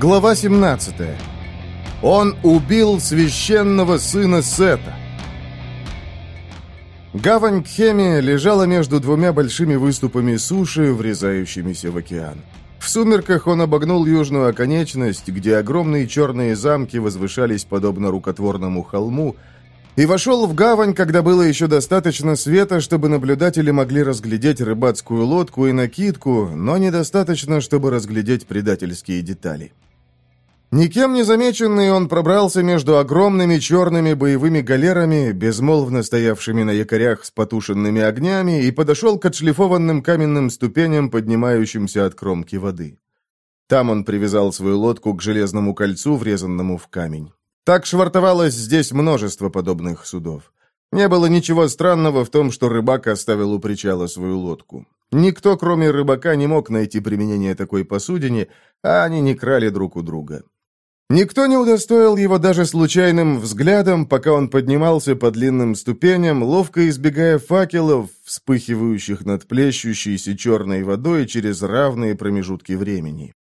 Глава 17. Он убил священного сына Сета. Гавань Кхеми лежала между двумя большими выступами суши, врезающимися в океан. В сумерках он обогнул южную оконечность, где огромные черные замки возвышались подобно рукотворному холму, и вошел в гавань, когда было еще достаточно света, чтобы наблюдатели могли разглядеть рыбацкую лодку и накидку, но недостаточно, чтобы разглядеть предательские детали. Никем не замеченный он пробрался между огромными черными боевыми галерами, безмолвно стоявшими на якорях с потушенными огнями, и подошел к отшлифованным каменным ступеням, поднимающимся от кромки воды. Там он привязал свою лодку к железному кольцу, врезанному в камень. Так швартовалось здесь множество подобных судов. Не было ничего странного в том, что рыбак оставил у причала свою лодку. Никто, кроме рыбака, не мог найти применение такой посудине, а они не крали друг у друга. Никто не удостоил его даже случайным взглядом, пока он поднимался по длинным ступеням, ловко избегая факелов, вспыхивающих над плещущейся черной водой через равные промежутки времени.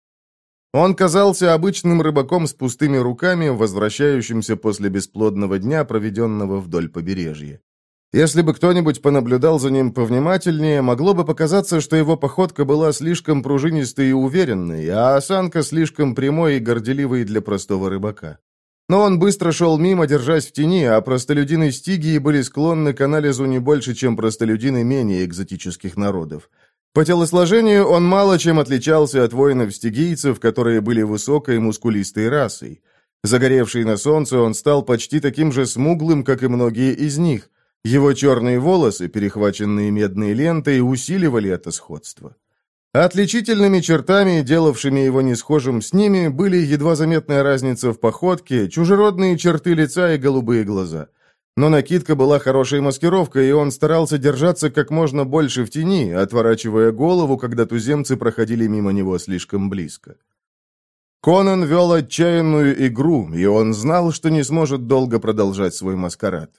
Он казался обычным рыбаком с пустыми руками, возвращающимся после бесплодного дня, проведенного вдоль побережья. Если бы кто-нибудь понаблюдал за ним повнимательнее, могло бы показаться, что его походка была слишком пружинистой и уверенной, а осанка слишком прямой и горделивой для простого рыбака. Но он быстро шел мимо, держась в тени, а простолюдины Стигии были склонны к анализу не больше, чем простолюдины менее экзотических народов. По телосложению он мало чем отличался от воинов-стигийцев, которые были высокой мускулистой расой. Загоревший на солнце, он стал почти таким же смуглым, как и многие из них, его черные волосы, перехваченные медной лентой, усиливали это сходство. Отличительными чертами, делавшими его несхожим с ними, были едва заметная разница в походке, чужеродные черты лица и голубые глаза. Но накидка была хорошей маскировкой, и он старался держаться как можно больше в тени, отворачивая голову, когда туземцы проходили мимо него слишком близко. Конан вел отчаянную игру, и он знал, что не сможет долго продолжать свой маскарад.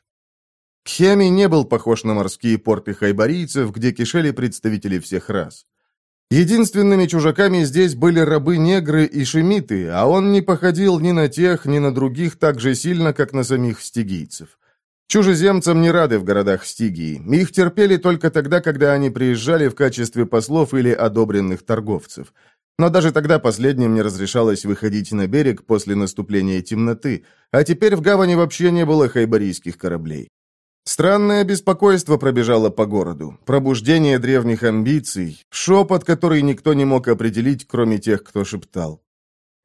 Кхеми не был похож на морские порты хайбарийцев, где кишели представители всех рас. Единственными чужаками здесь были рабы-негры и шемиты, а он не походил ни на тех, ни на других так же сильно, как на самих стигийцев. Чужеземцам не рады в городах Стигии, их терпели только тогда, когда они приезжали в качестве послов или одобренных торговцев. Но даже тогда последним не разрешалось выходить на берег после наступления темноты, а теперь в гавани вообще не было хайбарийских кораблей. Странное беспокойство пробежало по городу, пробуждение древних амбиций, шепот, который никто не мог определить, кроме тех, кто шептал.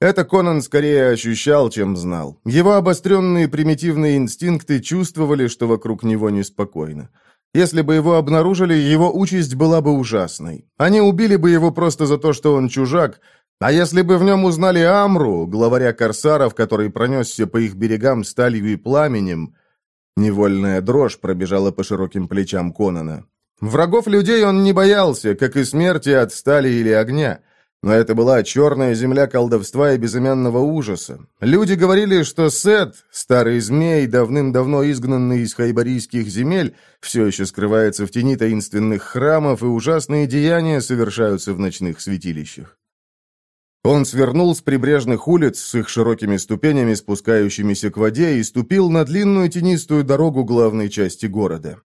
Это Конан скорее ощущал, чем знал. Его обостренные примитивные инстинкты чувствовали, что вокруг него неспокойно. Если бы его обнаружили, его участь была бы ужасной. Они убили бы его просто за то, что он чужак, а если бы в нем узнали Амру, главаря корсаров, который пронесся по их берегам сталью и пламенем, Невольная дрожь пробежала по широким плечам Конана. Врагов людей он не боялся, как и смерти от стали или огня. Но это была черная земля колдовства и безымянного ужаса. Люди говорили, что Сет, старый змей, давным-давно изгнанный из хайбарийских земель, все еще скрывается в тени таинственных храмов, и ужасные деяния совершаются в ночных святилищах. Он свернул с прибрежных улиц с их широкими ступенями, спускающимися к воде, и ступил на длинную тенистую дорогу главной части города.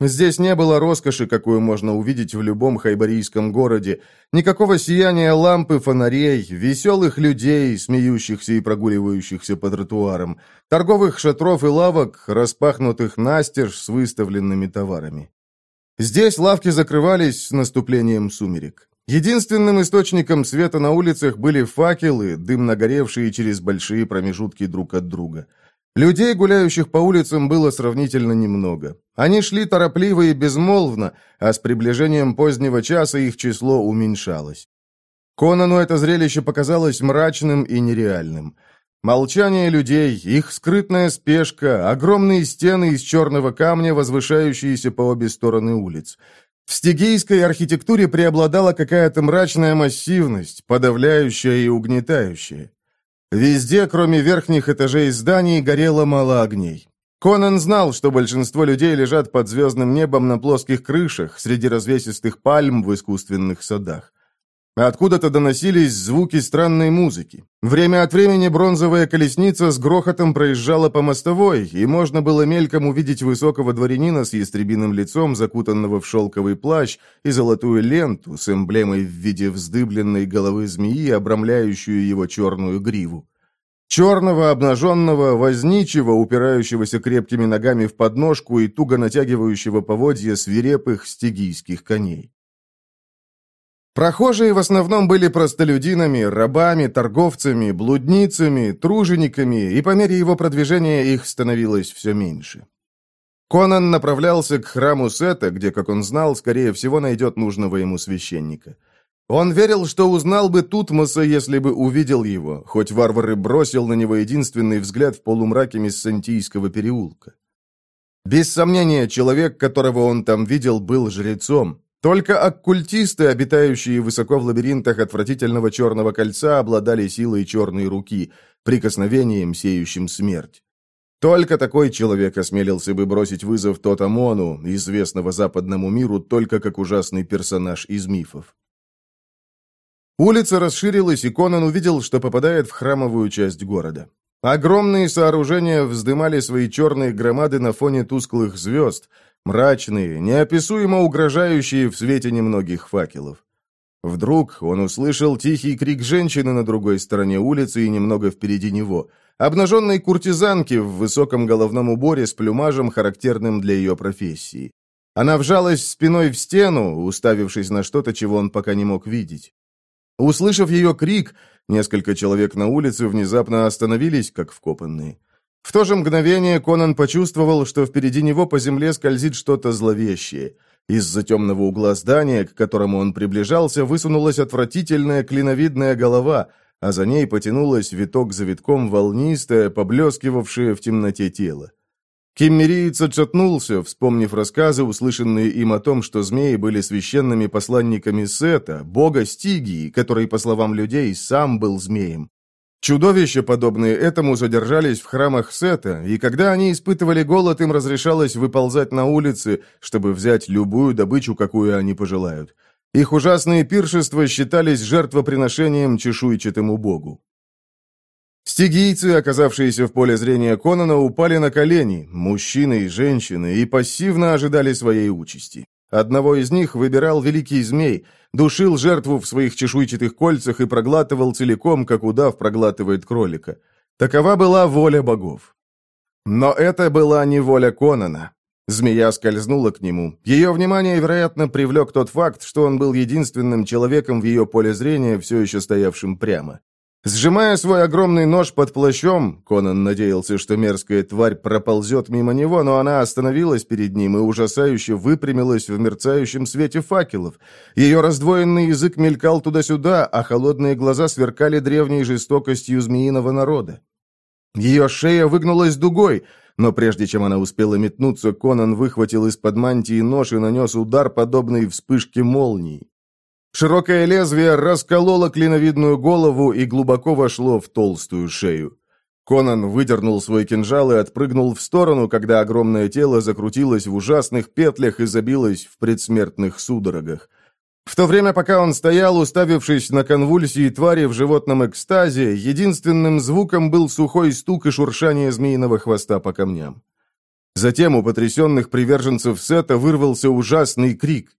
Здесь не было роскоши, какую можно увидеть в любом хайбарийском городе, никакого сияния лампы, фонарей, веселых людей, смеющихся и прогуливающихся по тротуарам, торговых шатров и лавок, распахнутых настежь с выставленными товарами. Здесь лавки закрывались с наступлением сумерек. Единственным источником света на улицах были факелы, дым нагоревшие через большие промежутки друг от друга. Людей, гуляющих по улицам, было сравнительно немного. Они шли торопливо и безмолвно, а с приближением позднего часа их число уменьшалось. Конану это зрелище показалось мрачным и нереальным. Молчание людей, их скрытная спешка, огромные стены из черного камня, возвышающиеся по обе стороны улиц – в стигийской архитектуре преобладала какая-то мрачная массивность, подавляющая и угнетающая. Везде, кроме верхних этажей зданий, горело мало огней. Конан знал, что большинство людей лежат под звездным небом на плоских крышах, среди развесистых пальм в искусственных садах. Откуда-то доносились звуки странной музыки. Время от времени бронзовая колесница с грохотом проезжала по мостовой, и можно было мельком увидеть высокого дворянина с ястребиным лицом, закутанного в шелковый плащ, и золотую ленту с эмблемой в виде вздыбленной головы змеи, обрамляющую его черную гриву. Черного, обнаженного, возничего, упирающегося крепкими ногами в подножку и туго натягивающего поводья свирепых стигийских коней. Прохожие в основном были простолюдинами, рабами, торговцами, блудницами, тружениками, и по мере его продвижения их становилось все меньше. Конан направлялся к храму Сета, где, как он знал, скорее всего найдет нужного ему священника. Он верил, что узнал бы Тутмоса, если бы увидел его, хоть варвар и бросил на него единственный взгляд в полумраке Миссантийского переулка. Без сомнения, человек, которого он там видел, был жрецом, только оккультисты, обитающие высоко в лабиринтах отвратительного черного кольца, обладали силой черной руки, прикосновением, сеющим смерть. Только такой человек осмелился бы бросить вызов тот Тотамону, известного западному миру только как ужасный персонаж из мифов. Улица расширилась, и Конан увидел, что попадает в храмовую часть города. Огромные сооружения вздымали свои черные громады на фоне тусклых звезд – мрачные, неописуемо угрожающие в свете немногих факелов. Вдруг он услышал тихий крик женщины на другой стороне улицы и немного впереди него, обнаженной куртизанки в высоком головном уборе с плюмажем, характерным для ее профессии. Она вжалась спиной в стену, уставившись на что-то, чего он пока не мог видеть. Услышав ее крик, несколько человек на улице внезапно остановились, как вкопанные. В то же мгновение Конан почувствовал, что впереди него по земле скользит что-то зловещее. Из-за темного угла здания, к которому он приближался, высунулась отвратительная клиновидная голова, а за ней потянулась виток за витком волнистое, поблескивавшее в темноте тело. Киммериец отшатнулся, вспомнив рассказы, услышанные им о том, что змеи были священными посланниками Сета, бога Стигии, который, по словам людей, сам был змеем. Чудовища, подобные этому, задержались в храмах Сета, и когда они испытывали голод, им разрешалось выползать на улицы, чтобы взять любую добычу, какую они пожелают. Их ужасные пиршества считались жертвоприношением чешуйчатому богу. Стигийцы, оказавшиеся в поле зрения Конона, упали на колени, мужчины и женщины, и пассивно ожидали своей участи. Одного из них выбирал великий змей, душил жертву в своих чешуйчатых кольцах и проглатывал целиком, как удав проглатывает кролика. Такова была воля богов. Но это была не воля Конана. Змея скользнула к нему. Ее внимание, вероятно, привлек тот факт, что он был единственным человеком в ее поле зрения, все еще стоявшим прямо. Сжимая свой огромный нож под плащом, Конан надеялся, что мерзкая тварь проползет мимо него, но она остановилась перед ним и ужасающе выпрямилась в мерцающем свете факелов. Ее раздвоенный язык мелькал туда-сюда, а холодные глаза сверкали древней жестокостью змеиного народа. Ее шея выгнулась дугой, но прежде чем она успела метнуться, Конан выхватил из-под мантии нож и нанес удар, подобный вспышке молнии. Широкое лезвие раскололо клиновидную голову и глубоко вошло в толстую шею. Конан выдернул свой кинжал и отпрыгнул в сторону, когда огромное тело закрутилось в ужасных петлях и забилось в предсмертных судорогах. В то время, пока он стоял, уставившись на конвульсии твари в животном экстазе, единственным звуком был сухой стук и шуршание змеиного хвоста по камням. Затем у потрясенных приверженцев Сета вырвался ужасный крик.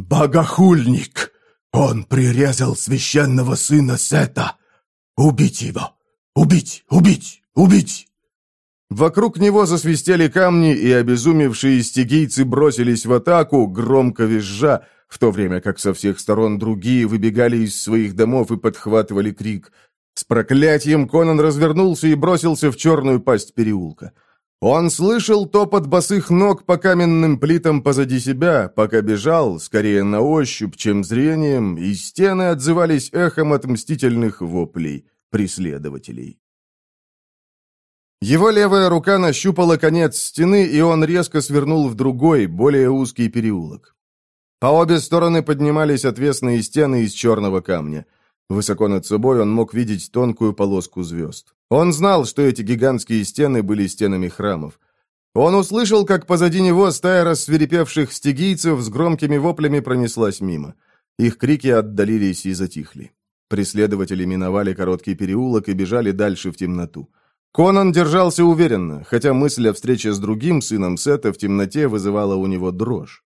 «Богохульник! Он прирезал священного сына Сета! Убить его! Убить! Убить! Убить!» Вокруг него засвистели камни, и обезумевшие стигийцы бросились в атаку, громко визжа, в то время как со всех сторон другие выбегали из своих домов и подхватывали крик. С проклятием Конан развернулся и бросился в черную пасть переулка. Он слышал топот босых ног по каменным плитам позади себя, пока бежал, скорее на ощупь, чем зрением, и стены отзывались эхом от мстительных воплей преследователей. Его левая рука нащупала конец стены, и он резко свернул в другой, более узкий переулок. По обе стороны поднимались отвесные стены из черного камня – Высоко над собой он мог видеть тонкую полоску звезд. Он знал, что эти гигантские стены были стенами храмов. Он услышал, как позади него стая рассверепевших стигийцев с громкими воплями пронеслась мимо. Их крики отдалились и затихли. Преследователи миновали короткий переулок и бежали дальше в темноту. Конан держался уверенно, хотя мысль о встрече с другим сыном Сета в темноте вызывала у него дрожь.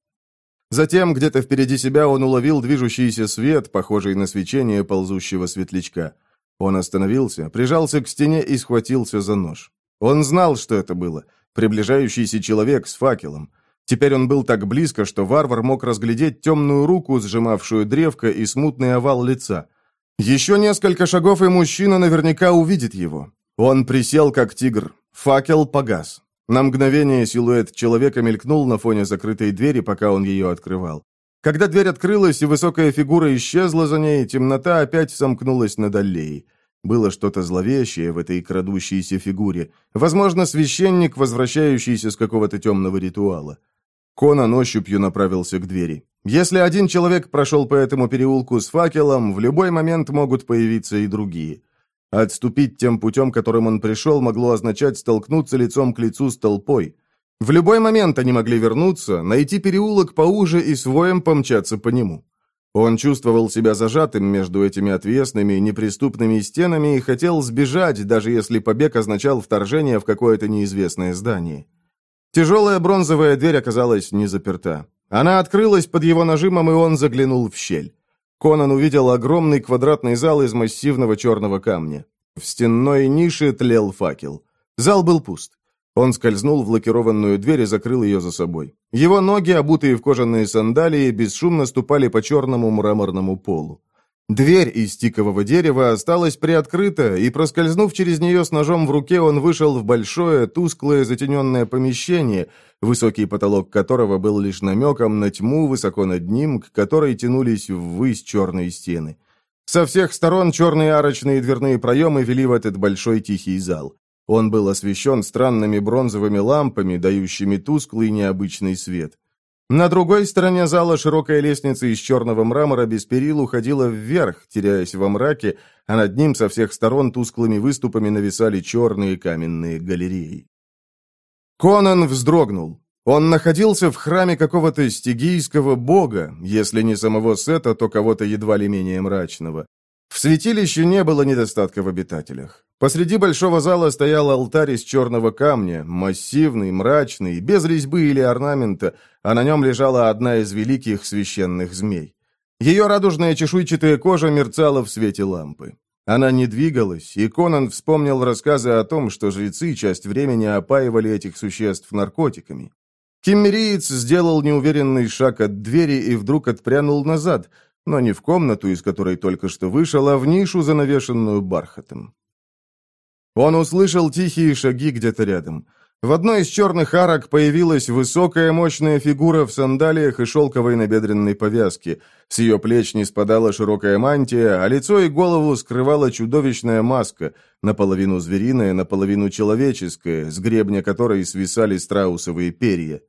Затем где-то впереди себя он уловил движущийся свет, похожий на свечение ползущего светлячка. Он остановился, прижался к стене и схватился за нож. Он знал, что это было. Приближающийся человек с факелом. Теперь он был так близко, что варвар мог разглядеть темную руку, сжимавшую древко и смутный овал лица. Еще несколько шагов, и мужчина наверняка увидит его. Он присел, как тигр. Факел погас. На мгновение силуэт человека мелькнул на фоне закрытой двери, пока он ее открывал. Когда дверь открылась и высокая фигура исчезла за ней, темнота опять сомкнулась над аллеей. Было что-то зловещее в этой крадущейся фигуре. Возможно, священник, возвращающийся с какого-то темного ритуала. Конан ощупью направился к двери. Если один человек прошел по этому переулку с факелом, в любой момент могут появиться и другие. Отступить тем путем, которым он пришел, могло означать столкнуться лицом к лицу с толпой. В любой момент они могли вернуться, найти переулок поуже и своим помчаться по нему. Он чувствовал себя зажатым между этими отвесными, неприступными стенами и хотел сбежать, даже если побег означал вторжение в какое-то неизвестное здание. Тяжелая бронзовая дверь оказалась не заперта. Она открылась под его нажимом, и он заглянул в щель. Конан увидел огромный квадратный зал из массивного черного камня. В стенной нише тлел факел. Зал был пуст. Он скользнул в лакированную дверь и закрыл ее за собой. Его ноги, обутые в кожаные сандалии, бесшумно ступали по черному мраморному полу. Дверь из тикового дерева осталась приоткрыта, и, проскользнув через нее с ножом в руке, он вышел в большое, тусклое, затененное помещение, высокий потолок которого был лишь намеком на тьму высоко над ним, к которой тянулись ввысь черные стены. Со всех сторон черные арочные дверные проемы вели в этот большой тихий зал. Он был освещен странными бронзовыми лампами, дающими тусклый необычный свет. На другой стороне зала широкая лестница из черного мрамора без перил уходила вверх, теряясь во мраке, а над ним со всех сторон тусклыми выступами нависали черные каменные галереи. Конан вздрогнул. Он находился в храме какого-то стигийского бога, если не самого Сета, то кого-то едва ли менее мрачного. В святилище не было недостатка в обитателях. Посреди большого зала стоял алтарь из черного камня, массивный, мрачный, без резьбы или орнамента, а на нем лежала одна из великих священных змей. Ее радужная чешуйчатая кожа мерцала в свете лампы. Она не двигалась, и Конан вспомнил рассказы о том, что жрецы часть времени опаивали этих существ наркотиками. Киммериец сделал неуверенный шаг от двери и вдруг отпрянул назад – но не в комнату, из которой только что вышел, а в нишу, занавешенную бархатом. Он услышал тихие шаги где-то рядом. В одной из черных арок появилась высокая мощная фигура в сандалиях и шелковой набедренной повязке. С ее плеч не спадала широкая мантия, а лицо и голову скрывала чудовищная маска, наполовину звериная, наполовину человеческая, с гребня которой свисали страусовые перья.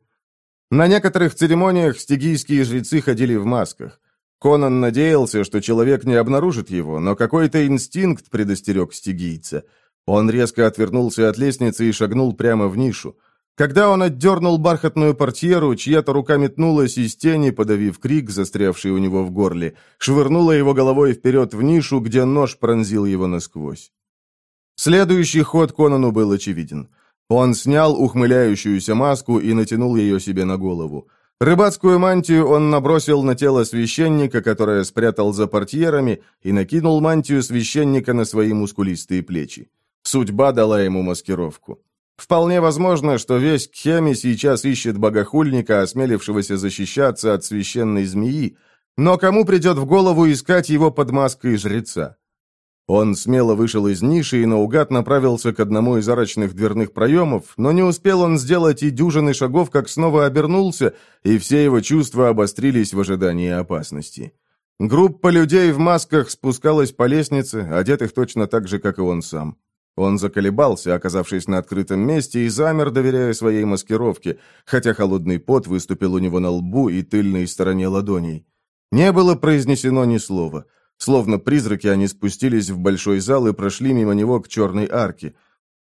На некоторых церемониях стигийские жрецы ходили в масках. Конан надеялся, что человек не обнаружит его, но какой-то инстинкт предостерег стигийца. Он резко отвернулся от лестницы и шагнул прямо в нишу. Когда он отдернул бархатную портьеру, чья-то рука метнулась из тени, подавив крик, застрявший у него в горле, швырнула его головой вперед в нишу, где нож пронзил его насквозь. Следующий ход Конану был очевиден. Он снял ухмыляющуюся маску и натянул ее себе на голову. Рыбацкую мантию он набросил на тело священника, которое спрятал за портьерами, и накинул мантию священника на свои мускулистые плечи. Судьба дала ему маскировку. Вполне возможно, что весь Кхеми сейчас ищет богохульника, осмелившегося защищаться от священной змеи, но кому придет в голову искать его под маской жреца? Он смело вышел из ниши и наугад направился к одному из арочных дверных проемов, но не успел он сделать и дюжины шагов, как снова обернулся, и все его чувства обострились в ожидании опасности. Группа людей в масках спускалась по лестнице, одетых точно так же, как и он сам. Он заколебался, оказавшись на открытом месте, и замер, доверяя своей маскировке, хотя холодный пот выступил у него на лбу и тыльной стороне ладоней. Не было произнесено ни слова – Словно призраки они спустились в большой зал и прошли мимо него к черной арке.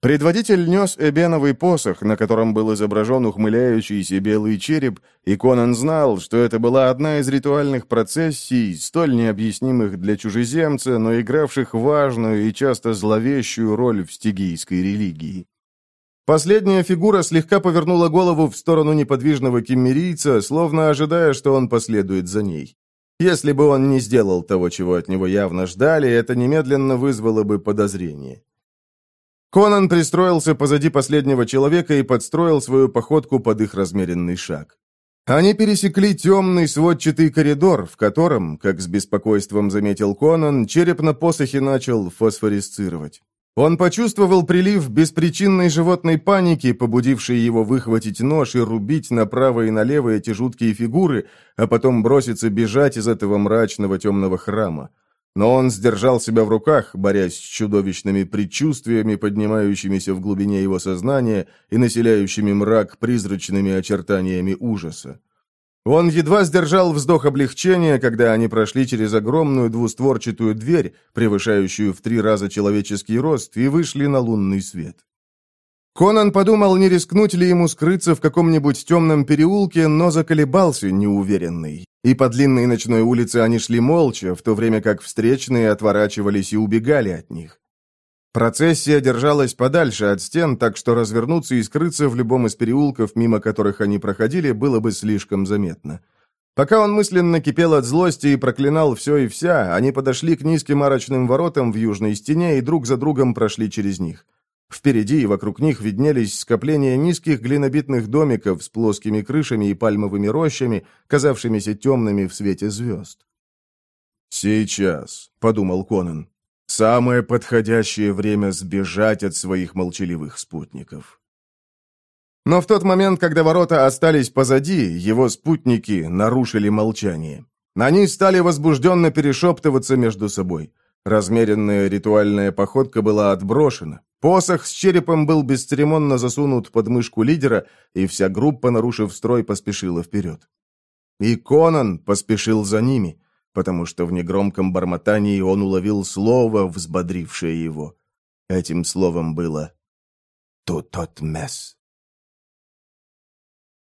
Предводитель нес эбеновый посох, на котором был изображен ухмыляющийся белый череп, и Конан знал, что это была одна из ритуальных процессий, столь необъяснимых для чужеземца, но игравших важную и часто зловещую роль в стигийской религии. Последняя фигура слегка повернула голову в сторону неподвижного кемерийца, словно ожидая, что он последует за ней. Если бы он не сделал того, чего от него явно ждали, это немедленно вызвало бы подозрение. Конан пристроился позади последнего человека и подстроил свою походку под их размеренный шаг. Они пересекли темный сводчатый коридор, в котором, как с беспокойством заметил Конан, череп на посохе начал фосфорисцировать. Он почувствовал прилив беспричинной животной паники, побудившей его выхватить нож и рубить направо и налево эти жуткие фигуры, а потом броситься бежать из этого мрачного темного храма. Но он сдержал себя в руках, борясь с чудовищными предчувствиями, поднимающимися в глубине его сознания и населяющими мрак призрачными очертаниями ужаса. Он едва сдержал вздох облегчения, когда они прошли через огромную двустворчатую дверь, превышающую в три раза человеческий рост, и вышли на лунный свет. Конан подумал, не рискнуть ли ему скрыться в каком-нибудь темном переулке, но заколебался неуверенный. И по длинной ночной улице они шли молча, в то время как встречные отворачивались и убегали от них. Процессия держалась подальше от стен, так что развернуться и скрыться в любом из переулков, мимо которых они проходили, было бы слишком заметно. Пока он мысленно кипел от злости и проклинал все и вся, они подошли к низким арочным воротам в южной стене и друг за другом прошли через них. Впереди и вокруг них виднелись скопления низких глинобитных домиков с плоскими крышами и пальмовыми рощами, казавшимися темными в свете звезд. «Сейчас», — подумал Конан, Самое подходящее время сбежать от своих молчаливых спутников. Но в тот момент, когда ворота остались позади, его спутники нарушили молчание. Они стали возбужденно перешептываться между собой. Размеренная ритуальная походка была отброшена. Посох с черепом был бесцеремонно засунут под мышку лидера, и вся группа, нарушив строй, поспешила вперед. И Конан поспешил за ними потому что в негромком бормотании он уловил слово, взбодрившее его. Этим словом было «Тутотмес».